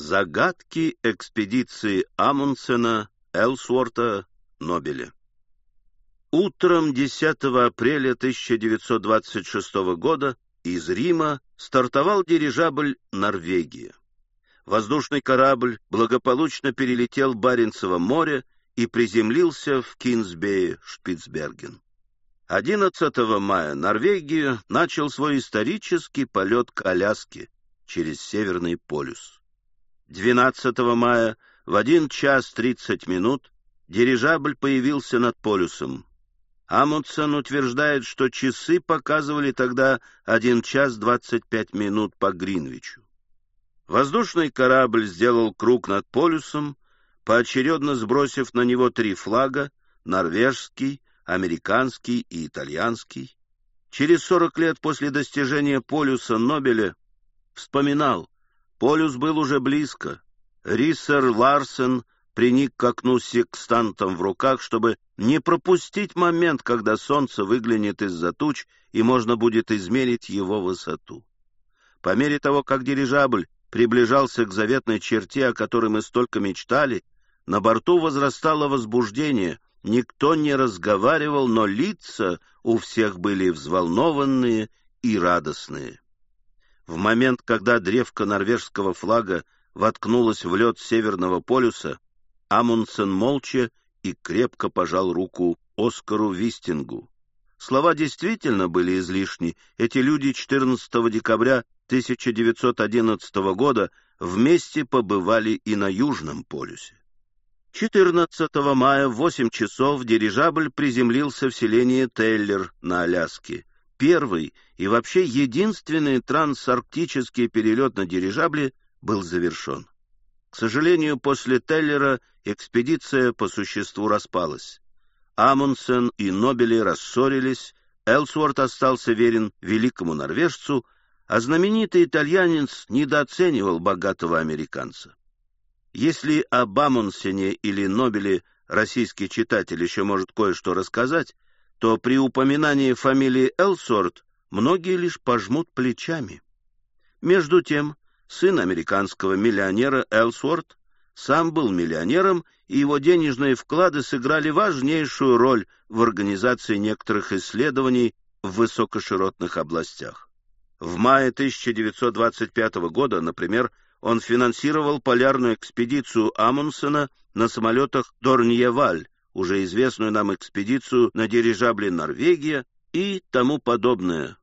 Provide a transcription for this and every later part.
Загадки экспедиции Амундсена, Элсворта, Нобеля. Утром 10 апреля 1926 года из Рима стартовал дирижабль «Норвегия». Воздушный корабль благополучно перелетел Баренцево море и приземлился в Кинсбее, Шпицберген. 11 мая Норвегия начал свой исторический полет к Аляске через Северный полюс. 12 мая в 1 час 30 минут дирижабль появился над полюсом. Амундсен утверждает, что часы показывали тогда 1 час 25 минут по Гринвичу. Воздушный корабль сделал круг над полюсом, поочередно сбросив на него три флага — норвежский, американский и итальянский. Через 40 лет после достижения полюса Нобеля вспоминал, полюс был уже близко. Риссер Ларсен приник к окну с секстантом в руках, чтобы не пропустить момент, когда солнце выглянет из-за туч, и можно будет измерить его высоту. По мере того, как дирижабль приближался к заветной черте, о которой мы столько мечтали, на борту возрастало возбуждение, никто не разговаривал, но лица у всех были взволнованные и радостные. В момент, когда древко норвежского флага воткнулась в лед Северного полюса, Амундсен молча и крепко пожал руку Оскару Вистингу. Слова действительно были излишни. Эти люди 14 декабря 1911 года вместе побывали и на Южном полюсе. 14 мая в 8 часов дирижабль приземлился в селении Теллер на Аляске. Первый и вообще единственный трансарктический перелет на дирижабле был завершен. К сожалению, после Теллера экспедиция по существу распалась. Амундсен и Нобели рассорились, Элсворт остался верен великому норвежцу, а знаменитый итальянец недооценивал богатого американца. Если об Амундсене или Нобеле российский читатель еще может кое-что рассказать, то при упоминании фамилии Элсорт многие лишь пожмут плечами. Между тем, сын американского миллионера Элсворт сам был миллионером, и его денежные вклады сыграли важнейшую роль в организации некоторых исследований в высокоширотных областях. В мае 1925 года, например, он финансировал полярную экспедицию Амундсена на самолетах Дорньеваль, уже известную нам экспедицию на дирижабле «Норвегия» и тому подобное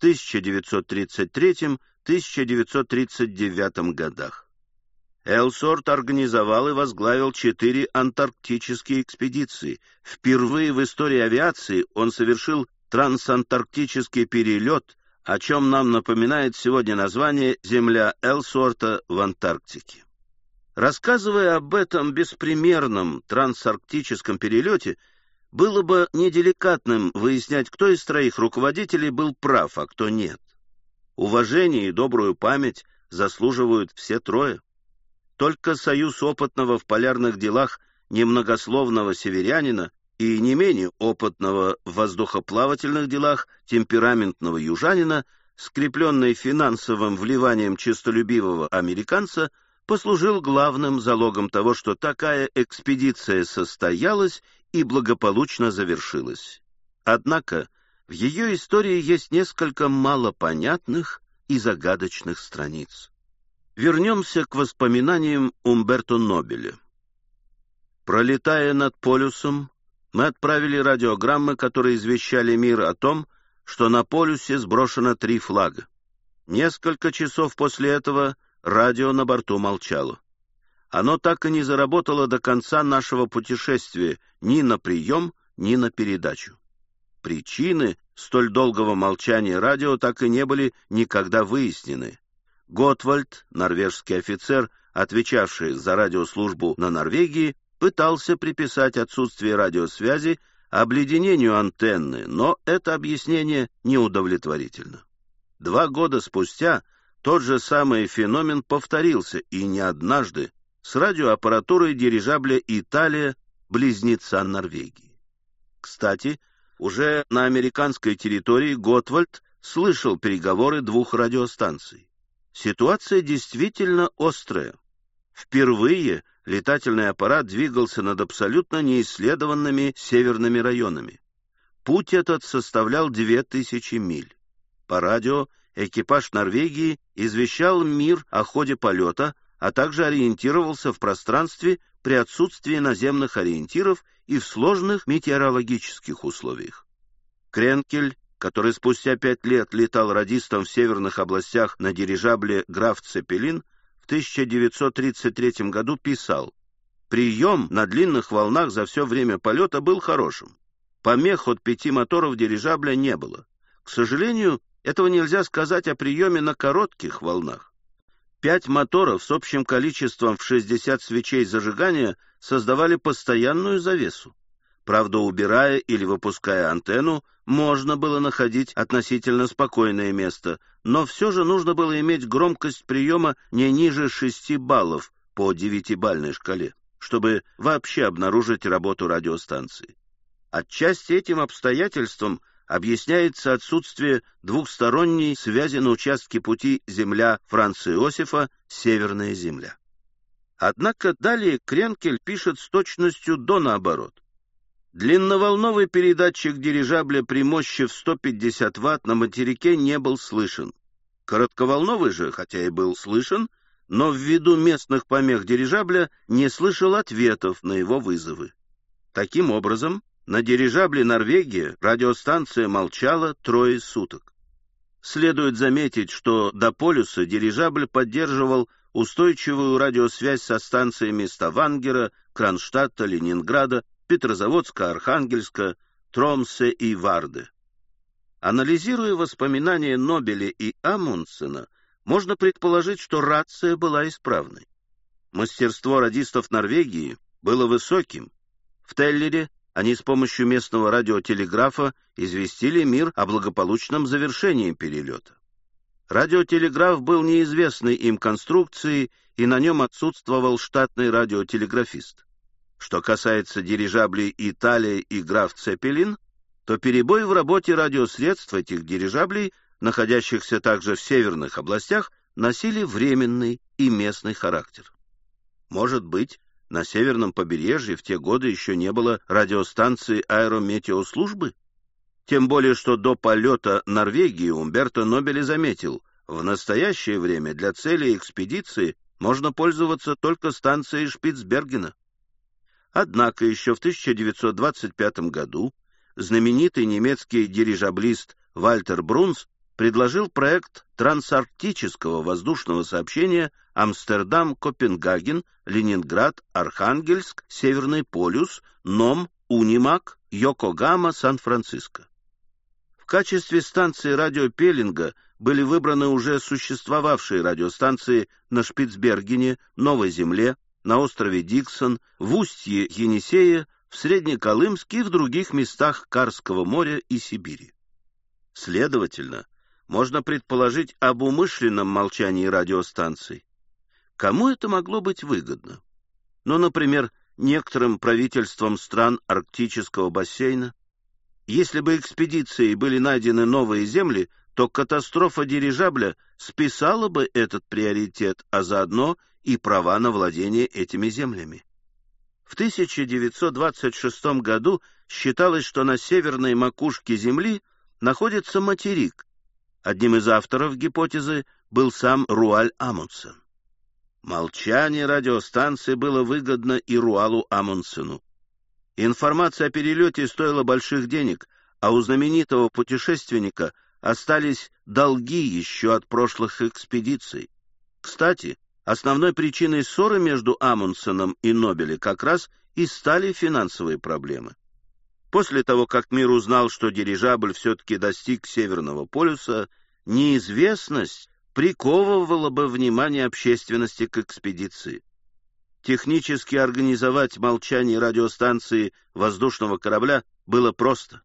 в 1933-1939 годах. Элсорт организовал и возглавил четыре антарктические экспедиции. Впервые в истории авиации он совершил трансантарктический перелет о чем нам напоминает сегодня название «Земля Элсуорта в Антарктике». Рассказывая об этом беспримерном трансарктическом перелете, было бы неделикатным выяснять, кто из троих руководителей был прав, а кто нет. Уважение и добрую память заслуживают все трое. Только союз опытного в полярных делах немногословного северянина и не менее опытного в воздухоплавательных делах темпераментного южанина, скрепленный финансовым вливанием честолюбивого американца, послужил главным залогом того, что такая экспедиция состоялась и благополучно завершилась. Однако в ее истории есть несколько малопонятных и загадочных страниц. Вернемся к воспоминаниям Умберто Нобеля. Пролетая над полюсом, мы отправили радиограммы, которые извещали мир о том, что на полюсе сброшено три флага. Несколько часов после этого радио на борту молчало. Оно так и не заработало до конца нашего путешествия ни на прием, ни на передачу. Причины столь долгого молчания радио так и не были никогда выяснены. Готвальд, норвежский офицер, отвечавший за радиослужбу на Норвегии, пытался приписать отсутствие радиосвязи обледенению антенны, но это объяснение неудовлетворительно. Два года спустя тот же самый феномен повторился, и не однажды, с радиоаппаратурой дирижабля «Италия», близнеца Норвегии. Кстати, уже на американской территории Готвальд слышал переговоры двух радиостанций. Ситуация действительно острая. Впервые летательный аппарат двигался над абсолютно неисследованными северными районами. Путь этот составлял 2000 миль. По радио экипаж Норвегии извещал мир о ходе полета, а также ориентировался в пространстве при отсутствии наземных ориентиров и в сложных метеорологических условиях. Кренкель, который спустя пять лет летал радистом в северных областях на дирижабле «Граф Цепелин», в 1933 году писал «Прием на длинных волнах за все время полета был хорошим. Помех от пяти моторов дирижабля не было. К сожалению, этого нельзя сказать о приеме на коротких волнах. Пять моторов с общим количеством в 60 свечей зажигания создавали постоянную завесу. Правда, убирая или выпуская антенну, можно было находить относительно спокойное место, но все же нужно было иметь громкость приема не ниже 6 баллов по девятибальной шкале, чтобы вообще обнаружить работу радиостанции. Отчасти этим обстоятельством объясняется отсутствие двухсторонней связи на участке пути земля Франца Иосифа «Северная земля». Однако далее Кренкель пишет с точностью до наоборот. Длинноволновый передатчик дирижабля при мощи в 150 Вт на материке не был слышен. Коротковолновый же, хотя и был слышен, но ввиду местных помех дирижабля не слышал ответов на его вызовы. Таким образом, на дирижабле «Норвегия» радиостанция молчала трое суток. Следует заметить, что до полюса дирижабль поддерживал устойчивую радиосвязь со станциями Ставангера, Кронштадта, Ленинграда, Петрозаводска, Архангельска, Тромсе и Варды. Анализируя воспоминания Нобеля и Амундсена, можно предположить, что рация была исправной. Мастерство радистов Норвегии было высоким. В Теллере они с помощью местного радиотелеграфа известили мир о благополучном завершении перелета. Радиотелеграф был неизвестной им конструкции, и на нем отсутствовал штатный радиотелеграфист. Что касается дирижаблей «Италия» и «Граф Цепелин», то перебой в работе радиосредств этих дирижаблей, находящихся также в северных областях, носили временный и местный характер. Может быть, на северном побережье в те годы еще не было радиостанции аэрометеослужбы? Тем более, что до полета Норвегии Умберто Нобели заметил, в настоящее время для цели экспедиции можно пользоваться только станцией Шпицбергена. Однако еще в 1925 году знаменитый немецкий дирижаблист Вальтер Брунс предложил проект трансарктического воздушного сообщения Амстердам-Копенгаген, Ленинград, Архангельск, Северный полюс, Ном, Унимак, Йокогама, Сан-Франциско. В качестве станции радиопеллинга были выбраны уже существовавшие радиостанции на Шпицбергене, Новой Земле, на острове Диксон, в устье Енисея, в Среднеколымске и в других местах Карского моря и Сибири. Следовательно, можно предположить об умышленном молчании радиостанций. Кому это могло быть выгодно? Ну, например, некоторым правительствам стран арктического бассейна. Если бы экспедицией были найдены новые земли, то катастрофа дирижабля списала бы этот приоритет, а заодно и права на владение этими землями. В 1926 году считалось, что на северной макушке Земли находится материк, Одним из авторов гипотезы был сам Руаль Амундсен. Молчание радиостанции было выгодно и Руалу Амундсену. Информация о перелете стоила больших денег, а у знаменитого путешественника остались долги еще от прошлых экспедиций. Кстати, основной причиной ссоры между Амундсеном и Нобеле как раз и стали финансовые проблемы. После того, как мир узнал, что дирижабль все-таки достиг Северного полюса, неизвестность приковывала бы внимание общественности к экспедиции. Технически организовать молчание радиостанции воздушного корабля было просто.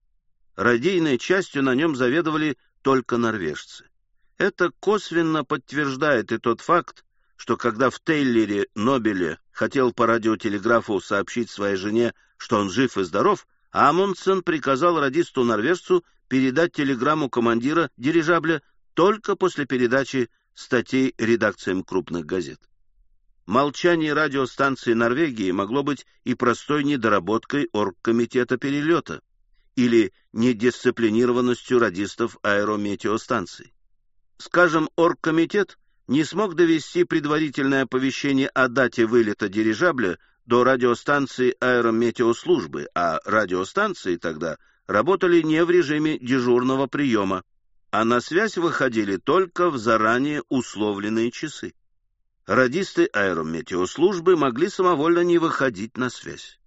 Радийной частью на нем заведовали только норвежцы. Это косвенно подтверждает и тот факт, что когда в Тейлере Нобеле хотел по радиотелеграфу сообщить своей жене, что он жив и здоров, Амундсен приказал радисту-норвежцу передать телеграмму командира дирижабля только после передачи статей редакциям крупных газет. молчание радиостанции Норвегии могло быть и простой недоработкой оргкомитета перелета или недисциплинированностью радистов аэрометеостанций. Скажем, оргкомитет не смог довести предварительное оповещение о дате вылета дирижабля до радиостанции аэрометеослужбы, а радиостанции тогда работали не в режиме дежурного приема, а на связь выходили только в заранее условленные часы. Радисты аэрометеослужбы могли самовольно не выходить на связь.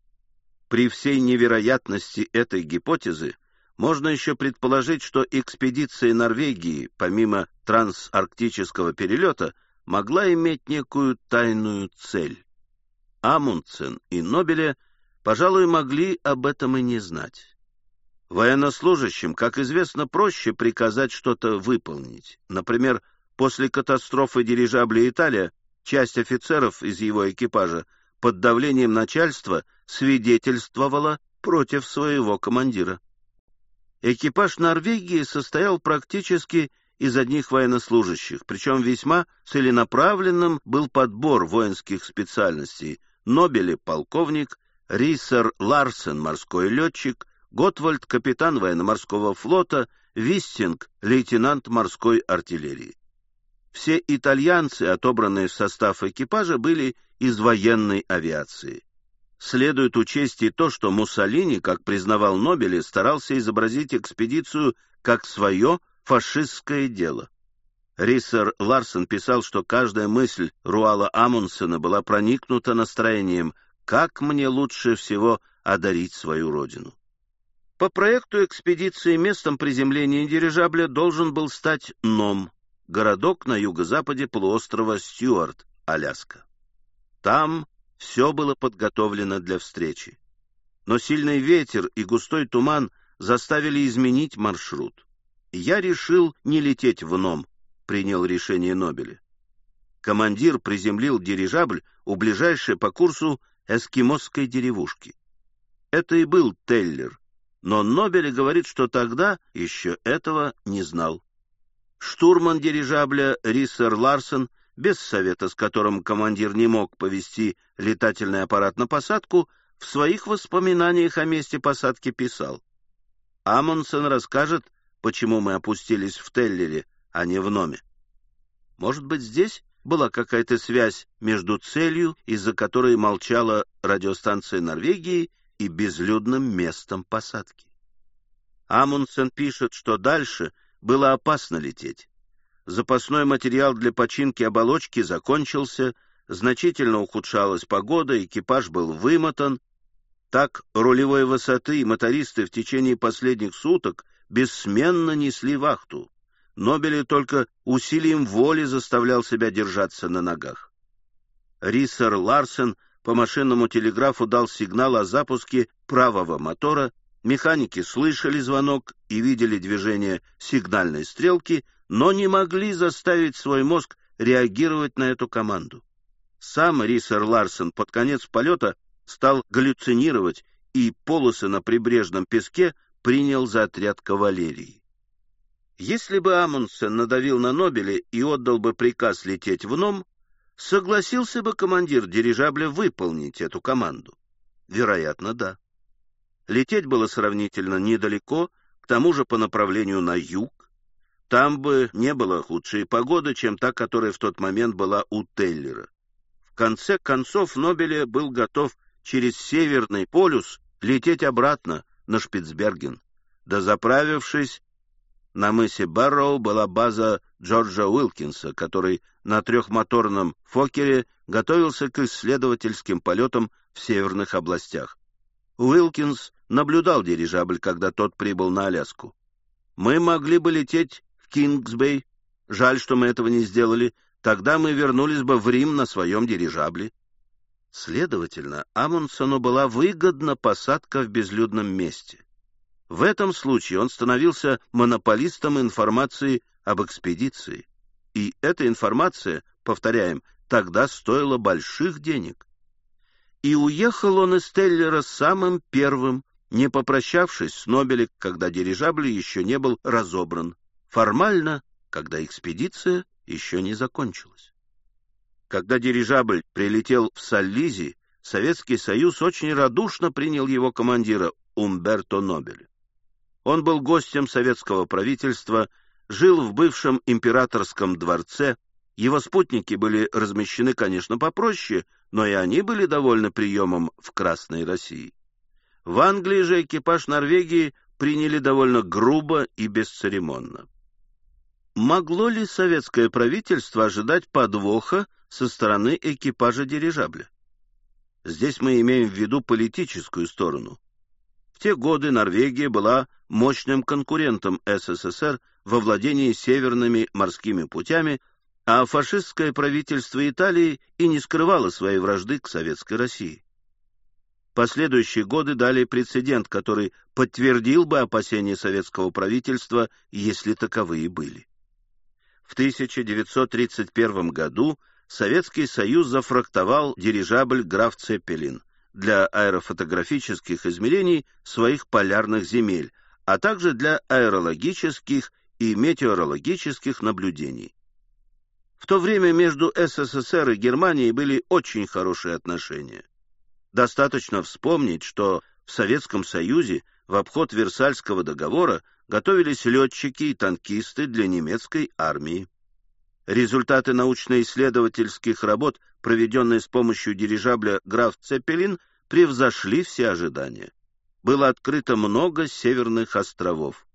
При всей невероятности этой гипотезы можно еще предположить, что экспедиция Норвегии, помимо трансарктического перелета, могла иметь некую тайную цель. Амундсен и Нобеле, пожалуй, могли об этом и не знать. Военнослужащим, как известно, проще приказать что-то выполнить. Например, после катастрофы дирижабля «Италия» часть офицеров из его экипажа под давлением начальства свидетельствовала против своего командира. Экипаж Норвегии состоял практически из одних военнослужащих, причем весьма целенаправленным был подбор воинских специальностей. Нобели — полковник, Рисер Ларсен — морской летчик, Готвальд — капитан военно-морского флота, Вистинг — лейтенант морской артиллерии. Все итальянцы, отобранные в состав экипажа, были из военной авиации. Следует учесть и то, что Муссолини, как признавал Нобели, старался изобразить экспедицию как свое фашистское дело. Риссер Ларсен писал, что каждая мысль Руала Амундсена была проникнута настроением «как мне лучше всего одарить свою родину». По проекту экспедиции местом приземления дирижабля должен был стать Ном, городок на юго-западе полуострова Стюарт, Аляска. Там все было подготовлено для встречи. Но сильный ветер и густой туман заставили изменить маршрут. Я решил не лететь в Ном, принял решение Нобеля. Командир приземлил дирижабль у ближайшей по курсу эскимосской деревушки. Это и был Теллер, но Нобель говорит, что тогда еще этого не знал. Штурман дирижабля Риссер Ларсен без совета с которым командир не мог повести летательный аппарат на посадку, в своих воспоминаниях о месте посадки писал. Амундсен расскажет, почему мы опустились в Теллере, а не в Номе. Может быть, здесь была какая-то связь между целью, из-за которой молчала радиостанция Норвегии, и безлюдным местом посадки. Амундсен пишет, что дальше было опасно лететь. Запасной материал для починки оболочки закончился, значительно ухудшалась погода, экипаж был вымотан. Так рулевой высоты мотористы в течение последних суток бессменно несли вахту. Нобели только усилием воли заставлял себя держаться на ногах. Риссер Ларсен по машинному телеграфу дал сигнал о запуске правого мотора, механики слышали звонок и видели движение сигнальной стрелки — но не могли заставить свой мозг реагировать на эту команду. Сам Рисер Ларсен под конец полета стал галлюцинировать и полосы на прибрежном песке принял за отряд кавалерии. Если бы Амундсен надавил на Нобеле и отдал бы приказ лететь в Ном, согласился бы командир дирижабля выполнить эту команду? Вероятно, да. Лететь было сравнительно недалеко, к тому же по направлению на юг, там бы не было худшей погоды, чем та, которая в тот момент была у Теллера. В конце концов Нобеле был готов через Северный полюс лететь обратно на Шпицберген. Дозаправившись, на мысе Барроу была база Джорджа Уилкинса, который на трехмоторном «Фокере» готовился к исследовательским полетам в северных областях. Уилкинс наблюдал дирижабль, когда тот прибыл на Аляску. Мы могли бы лететь Кингсбей. Жаль, что мы этого не сделали. Тогда мы вернулись бы в Рим на своем дирижабле. Следовательно, Амундсену была выгодна посадка в безлюдном месте. В этом случае он становился монополистом информации об экспедиции. И эта информация, повторяем, тогда стоила больших денег. И уехал он из Теллера самым первым, не попрощавшись с Нобелем, когда дирижабль еще не был разобран формально, когда экспедиция еще не закончилась. Когда дирижабль прилетел в Саллизи, Советский Союз очень радушно принял его командира Умберто Нобеля. Он был гостем советского правительства, жил в бывшем императорском дворце, его спутники были размещены, конечно, попроще, но и они были довольны приемом в Красной России. В Англии же экипаж Норвегии приняли довольно грубо и бесцеремонно. Могло ли советское правительство ожидать подвоха со стороны экипажа дирижабля? Здесь мы имеем в виду политическую сторону. В те годы Норвегия была мощным конкурентом СССР во владении северными морскими путями, а фашистское правительство Италии и не скрывало своей вражды к Советской России. Последующие годы дали прецедент, который подтвердил бы опасения советского правительства, если таковые были. В 1931 году Советский Союз зафрактовал дирижабль «Граф Цеппелин» для аэрофотографических измерений своих полярных земель, а также для аэрологических и метеорологических наблюдений. В то время между СССР и Германией были очень хорошие отношения. Достаточно вспомнить, что в Советском Союзе в обход Версальского договора готовились летчики и танкисты для немецкой армии. Результаты научно-исследовательских работ, проведенные с помощью дирижабля «Граф Цепелин», превзошли все ожидания. Было открыто много северных островов.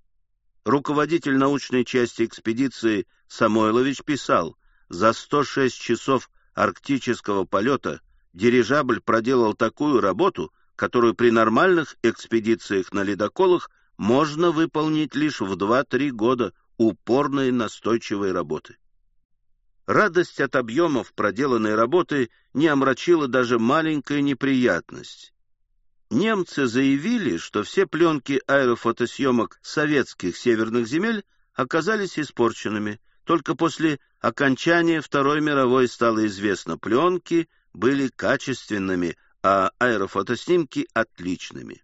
Руководитель научной части экспедиции Самойлович писал, за 106 часов арктического полета дирижабль проделал такую работу, которую при нормальных экспедициях на ледоколах можно выполнить лишь в 2-3 года упорной настойчивой работы. Радость от объемов проделанной работы не омрачила даже маленькая неприятность. Немцы заявили, что все пленки аэрофотосъемок советских северных земель оказались испорченными. Только после окончания Второй мировой стало известно, пленки были качественными, а аэрофотоснимки — отличными.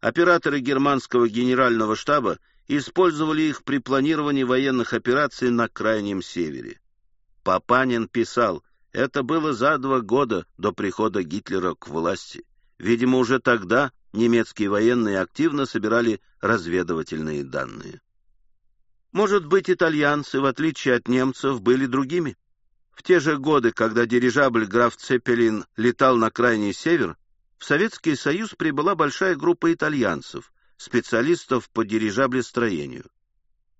Операторы германского генерального штаба использовали их при планировании военных операций на Крайнем Севере. Папанин писал, это было за два года до прихода Гитлера к власти. Видимо, уже тогда немецкие военные активно собирали разведывательные данные. Может быть, итальянцы, в отличие от немцев, были другими? В те же годы, когда дирижабль граф Цепелин летал на крайний север, в Советский Союз прибыла большая группа итальянцев, специалистов по дирижаблестроению.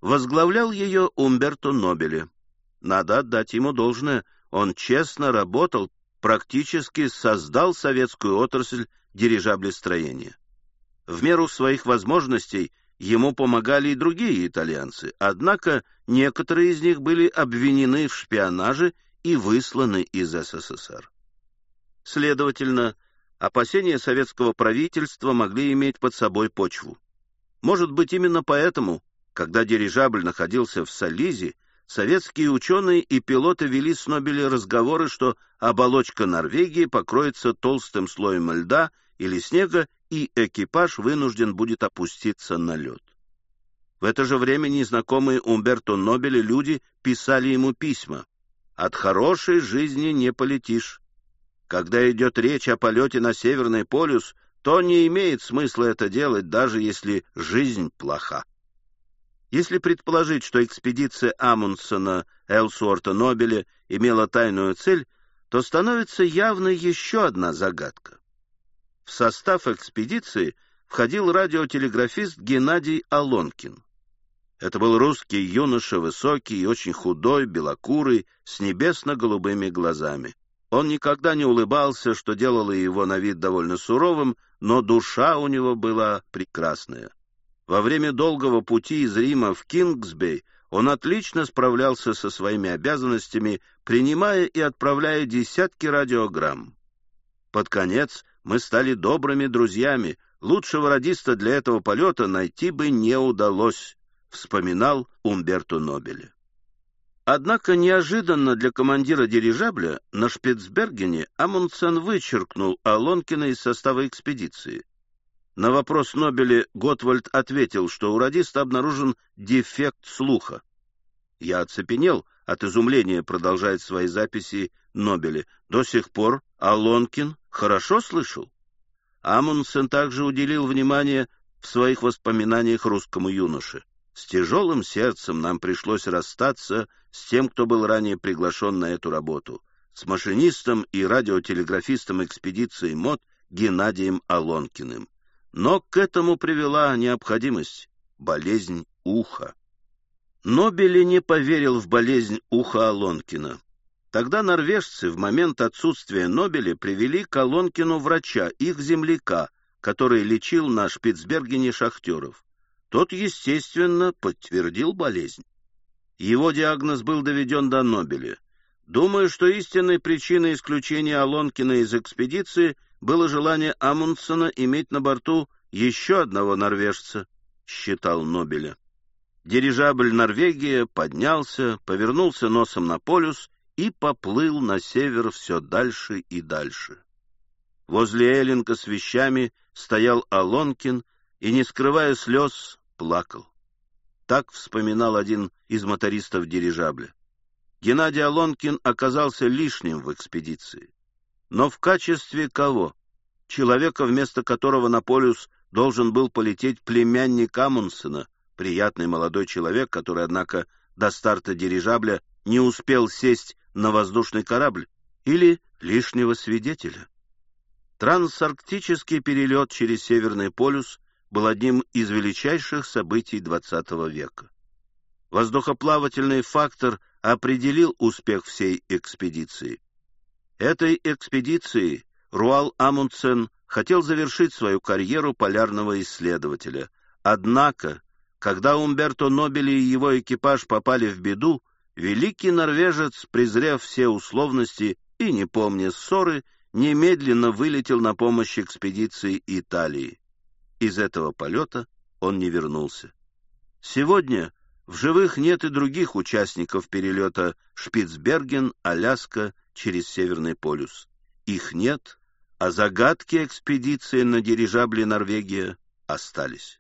Возглавлял ее Умберто Нобеле. Надо отдать ему должное, он честно работал, практически создал советскую отрасль дирижаблестроения. В меру своих возможностей ему помогали и другие итальянцы, однако некоторые из них были обвинены в шпионаже и высланы из СССР. Следовательно, опасения советского правительства могли иметь под собой почву. Может быть, именно поэтому, когда дирижабль находился в Сализе, советские ученые и пилоты вели с Нобеле разговоры, что оболочка Норвегии покроется толстым слоем льда или снега, и экипаж вынужден будет опуститься на лед. В это же время незнакомые Умберто Нобеле люди писали ему письма. «От хорошей жизни не полетишь. Когда идет речь о полете на Северный полюс, то не имеет смысла это делать, даже если жизнь плоха. Если предположить, что экспедиция Амундсена, Элсуорта, Нобеля имела тайную цель, то становится явной еще одна загадка. В состав экспедиции входил радиотелеграфист Геннадий Алонкин. Это был русский юноша, высокий и очень худой, белокурый, с небесно-голубыми глазами. Он никогда не улыбался, что делало его на вид довольно суровым, но душа у него была прекрасная. Во время долгого пути из Рима в Кингсбей он отлично справлялся со своими обязанностями, принимая и отправляя десятки радиограмм. Под конец мы стали добрыми друзьями, лучшего радиста для этого полета найти бы не удалось, вспоминал Умберто Нобеле. Однако неожиданно для командира дирижабля на Шпицбергене Амундсен вычеркнул Алонкина из состава экспедиции. На вопрос Нобеля Готвальд ответил, что у радиста обнаружен дефект слуха. Я оцепенел от изумления, продолжает свои записи Нобеле. До сих пор Алонкин хорошо слышал. Амундсен также уделил внимание в своих воспоминаниях русскому юноше. С тяжелым сердцем нам пришлось расстаться с тем, кто был ранее приглашен на эту работу, с машинистом и радиотелеграфистом экспедиции МОД Геннадием Алонкиным. Но к этому привела необходимость — болезнь уха. Нобели не поверил в болезнь уха Алонкина. Тогда норвежцы в момент отсутствия Нобеля привели к Алонкину врача, их земляка, который лечил на Шпицбергене шахтеров. Тот, естественно, подтвердил болезнь. Его диагноз был доведен до Нобеля. Думаю, что истинной причиной исключения Алонкина из экспедиции было желание Амундсена иметь на борту еще одного норвежца, считал Нобеля. Дирижабль «Норвегия» поднялся, повернулся носом на полюс и поплыл на север все дальше и дальше. Возле Эллинга с вещами стоял Алонкин и, не скрывая слез, плакал. Так вспоминал один из мотористов дирижабля. Геннадий Алонкин оказался лишним в экспедиции. Но в качестве кого? Человека, вместо которого на полюс должен был полететь племянник Амундсена — приятный молодой человек, который, однако, до старта дирижабля не успел сесть на воздушный корабль, или лишнего свидетеля. Трансарктический перелет через Северный полюс был одним из величайших событий XX века. Воздухоплавательный фактор определил успех всей экспедиции. Этой экспедицией Руал Амундсен хотел завершить свою карьеру полярного исследователя, однако когда Умберто Нобели и его экипаж попали в беду, великий норвежец, презрев все условности и не помня ссоры, немедленно вылетел на помощь экспедиции Италии. Из этого полета он не вернулся. Сегодня в живых нет и других участников перелета Шпицберген-Аляска через Северный полюс. Их нет, а загадки экспедиции на дирижабле «Норвегия» остались.